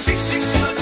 six, six, seven.